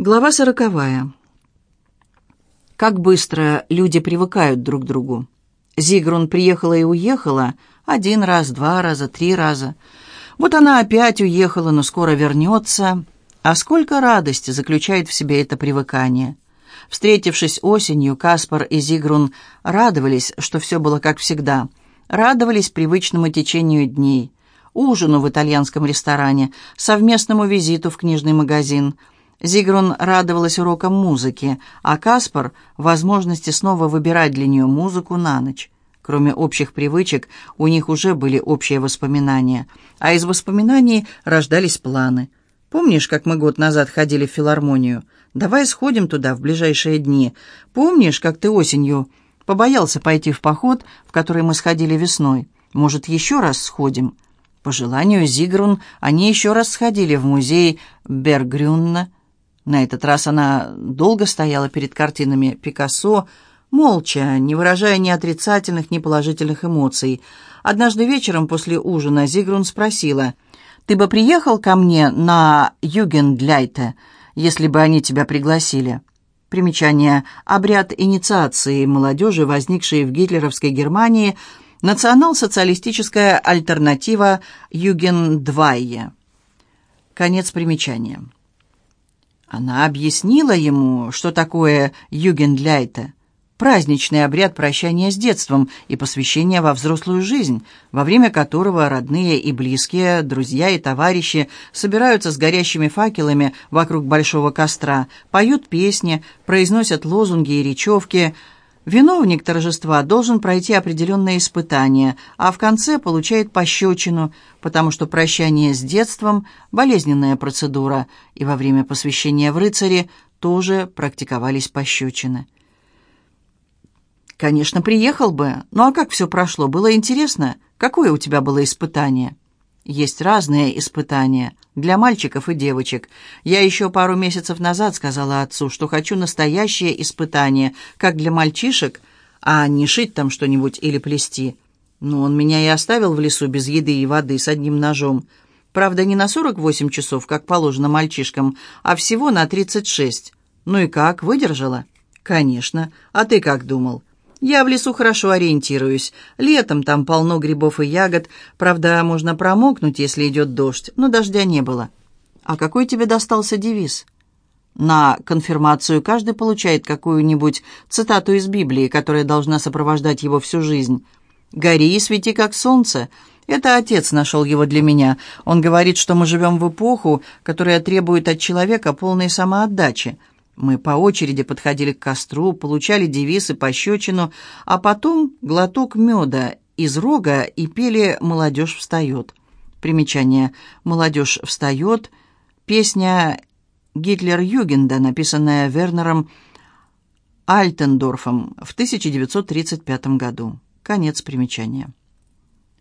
Глава сороковая. Как быстро люди привыкают друг к другу. Зигрун приехала и уехала один раз, два раза, три раза. Вот она опять уехала, но скоро вернется. А сколько радости заключает в себе это привыкание. Встретившись осенью, Каспар и Зигрун радовались, что все было как всегда. Радовались привычному течению дней. Ужину в итальянском ресторане, совместному визиту в книжный магазин – Зигрун радовалась урокам музыки, а Каспар — возможности снова выбирать для нее музыку на ночь. Кроме общих привычек, у них уже были общие воспоминания, а из воспоминаний рождались планы. «Помнишь, как мы год назад ходили в филармонию? Давай сходим туда в ближайшие дни. Помнишь, как ты осенью побоялся пойти в поход, в который мы сходили весной? Может, еще раз сходим?» По желанию Зигрун они еще раз сходили в музей Бергрюнна, на этот раз она долго стояла перед картинами Пикассо, молча, не выражая ни отрицательных, ни положительных эмоций. Однажды вечером после ужина Зигрун спросила, «Ты бы приехал ко мне на Югендляйте, если бы они тебя пригласили?» Примечание. Обряд инициации молодежи, возникший в гитлеровской Германии, национал-социалистическая альтернатива Югендвайе. Конец примечания. Она объяснила ему, что такое югендляйте, праздничный обряд прощания с детством и посвящения во взрослую жизнь, во время которого родные и близкие, друзья и товарищи собираются с горящими факелами вокруг большого костра, поют песни, произносят лозунги и речевки – Виновник торжества должен пройти определенные испытания, а в конце получает пощечину, потому что прощание с детством – болезненная процедура, и во время посвящения в рыцари тоже практиковались пощечины. «Конечно, приехал бы. Ну а как все прошло? Было интересно? Какое у тебя было испытание?» Есть разные испытания для мальчиков и девочек. Я еще пару месяцев назад сказала отцу, что хочу настоящее испытание, как для мальчишек, а не шить там что-нибудь или плести. Но он меня и оставил в лесу без еды и воды с одним ножом. Правда, не на 48 часов, как положено мальчишкам, а всего на 36. Ну и как, выдержала? Конечно. А ты как думал? Я в лесу хорошо ориентируюсь. Летом там полно грибов и ягод. Правда, можно промокнуть, если идет дождь, но дождя не было. А какой тебе достался девиз? На конфирмацию каждый получает какую-нибудь цитату из Библии, которая должна сопровождать его всю жизнь. «Гори и свети, как солнце». Это отец нашел его для меня. Он говорит, что мы живем в эпоху, которая требует от человека полной самоотдачи. Мы по очереди подходили к костру, получали девиз и пощечину, а потом глоток меда из рога и пели «Молодежь встает». Примечание «Молодежь встает» — песня Гитлер-Югенда, написанная Вернером Альтендорфом в 1935 году. Конец примечания.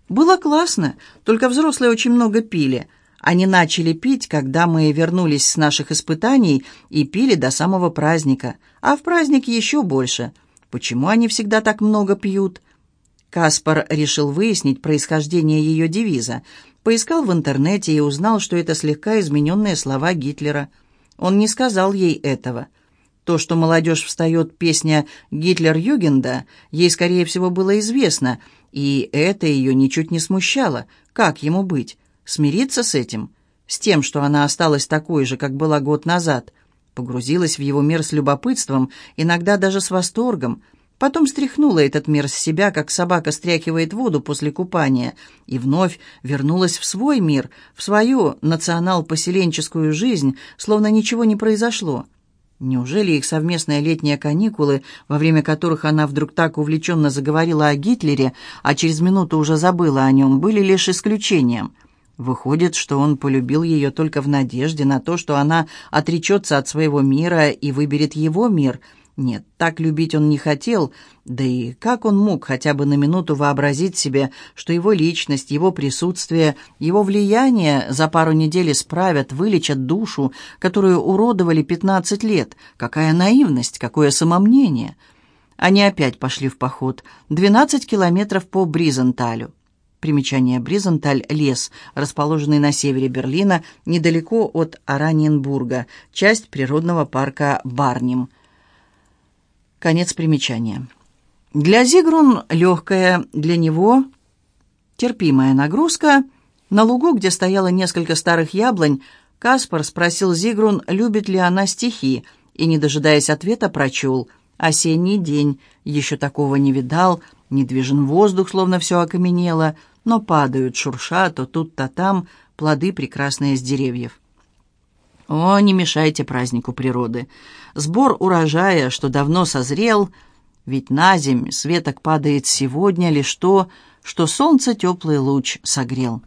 Было классно, только взрослые очень много пили — они начали пить, когда мы вернулись с наших испытаний и пили до самого праздника, а в праздник еще больше. Почему они всегда так много пьют? Каспар решил выяснить происхождение ее девиза. Поискал в интернете и узнал, что это слегка измененные слова Гитлера. Он не сказал ей этого. То, что молодежь встает песня «Гитлер-Югенда», ей, скорее всего, было известно, и это ее ничуть не смущало. Как ему быть? Смириться с этим? С тем, что она осталась такой же, как была год назад? Погрузилась в его мир с любопытством, иногда даже с восторгом. Потом стряхнула этот мир с себя, как собака стряхивает воду после купания, и вновь вернулась в свой мир, в свою национал-поселенческую жизнь, словно ничего не произошло. Неужели их совместные летние каникулы, во время которых она вдруг так увлеченно заговорила о Гитлере, а через минуту уже забыла о нем, были лишь исключением – Выходит, что он полюбил ее только в надежде на то, что она отречется от своего мира и выберет его мир. Нет, так любить он не хотел, да и как он мог хотя бы на минуту вообразить себе, что его личность, его присутствие, его влияние за пару недель исправят, вылечат душу, которую уродовали пятнадцать лет? Какая наивность, какое самомнение! Они опять пошли в поход. Двенадцать километров по Бризенталю. Примечание Бризенталь – лес, расположенный на севере Берлина, недалеко от Араньенбурга, часть природного парка Барним. Конец примечания. Для Зигрун легкая, для него терпимая нагрузка. На лугу, где стояло несколько старых яблонь, Каспар спросил Зигрун, любит ли она стихи, и, не дожидаясь ответа, прочел «Осенний день, еще такого не видал», Недвижен воздух, словно все окаменело, но падают, шурша, то тут, то там, плоды прекрасные с деревьев. О, не мешайте празднику природы. Сбор урожая, что давно созрел, ведь на земь светок падает сегодня лишь то, что солнце теплый луч согрел.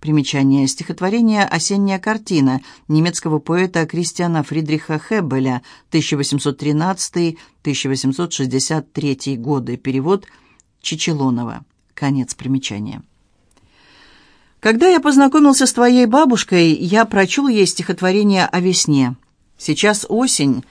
Примечание стихотворения «Осенняя картина» немецкого поэта Кристиана Фридриха Хеббеля, 1813-1863 годы. Перевод Чичелонова. Конец примечания. Когда я познакомился с твоей бабушкой, я прочел ей стихотворение о весне. Сейчас осень,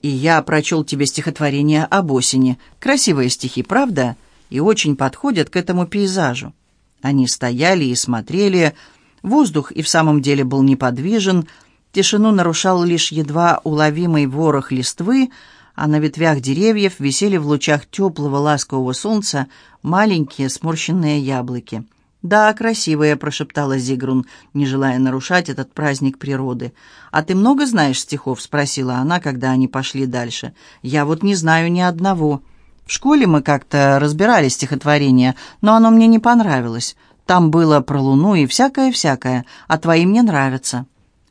и я прочел тебе стихотворение об осени. Красивые стихи, правда? И очень подходят к этому пейзажу. Они стояли и смотрели. Воздух и в самом деле был неподвижен. Тишину нарушал лишь едва уловимый ворох листвы, а на ветвях деревьев висели в лучах теплого ласкового солнца маленькие сморщенные яблоки. «Да, красивые», — прошептала Зигрун, не желая нарушать этот праздник природы. «А ты много знаешь стихов?» — спросила она, когда они пошли дальше. «Я вот не знаю ни одного. В школе мы как-то разбирали стихотворение, но оно мне не понравилось. Там было про луну и всякое-всякое, а твои мне нравятся».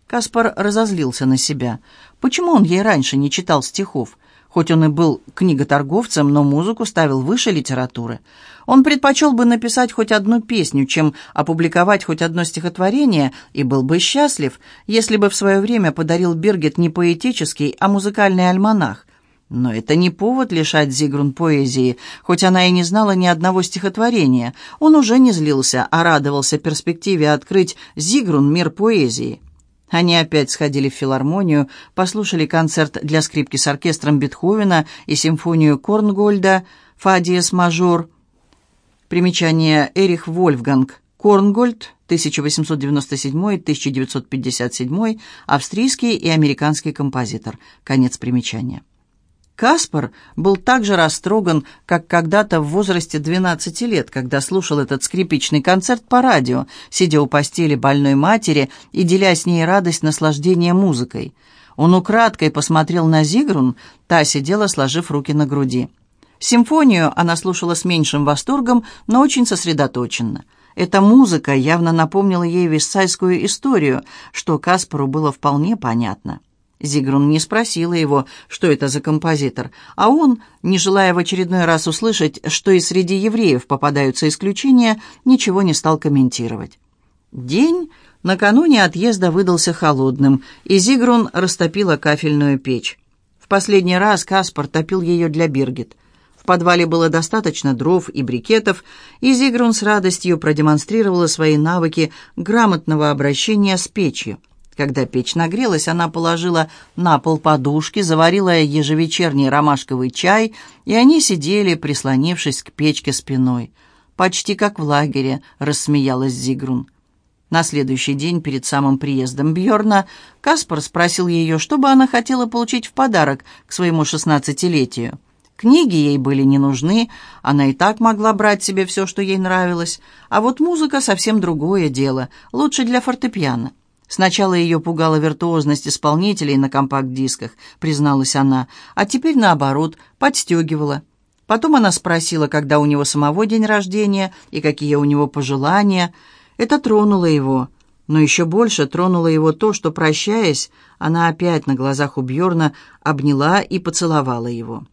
Каспар разозлился на себя. Почему он ей раньше не читал стихов? Хоть он и был книготорговцем, но музыку ставил выше литературы. Он предпочел бы написать хоть одну песню, чем опубликовать хоть одно стихотворение, и был бы счастлив, если бы в свое время подарил Бергет не поэтический, а музыкальный альманах. Но это не повод лишать Зигрун поэзии, хоть она и не знала ни одного стихотворения. Он уже не злился, а радовался перспективе открыть Зигрун мир поэзии. Они опять сходили в филармонию, послушали концерт для скрипки с оркестром Бетховена и симфонию Корнгольда «Фа диез мажор». Примечание Эрих Вольфганг. Корнгольд, 1897-1957, австрийский и американский композитор. Конец примечания. Каспар был так же растроган, как когда-то в возрасте 12 лет, когда слушал этот скрипичный концерт по радио, сидя у постели больной матери и деля с ней радость наслаждения музыкой. Он украдкой посмотрел на Зигрун, та сидела, сложив руки на груди. Симфонию она слушала с меньшим восторгом, но очень сосредоточенно. Эта музыка явно напомнила ей виссайскую историю, что Каспару было вполне понятно. Зигрун не спросила его, что это за композитор, а он, не желая в очередной раз услышать, что и среди евреев попадаются исключения, ничего не стал комментировать. День накануне отъезда выдался холодным, и Зигрун растопила кафельную печь. В последний раз Каспар топил ее для Биргит. В подвале было достаточно дров и брикетов, и Зигрун с радостью продемонстрировала свои навыки грамотного обращения с печью – когда печь нагрелась, она положила на пол подушки, заварила ежевечерний ромашковый чай, и они сидели, прислонившись к печке спиной. «Почти как в лагере», — рассмеялась Зигрун. На следующий день, перед самым приездом Бьорна, Каспар спросил ее, что бы она хотела получить в подарок к своему шестнадцатилетию. Книги ей были не нужны, она и так могла брать себе все, что ей нравилось, а вот музыка совсем другое дело, лучше для фортепиано. Сначала ее пугала виртуозность исполнителей на компакт-дисках, призналась она, а теперь, наоборот, подстегивала. Потом она спросила, когда у него самого день рождения и какие у него пожелания. Это тронуло его. Но еще больше тронуло его то, что, прощаясь, она опять на глазах у Бьорна обняла и поцеловала его.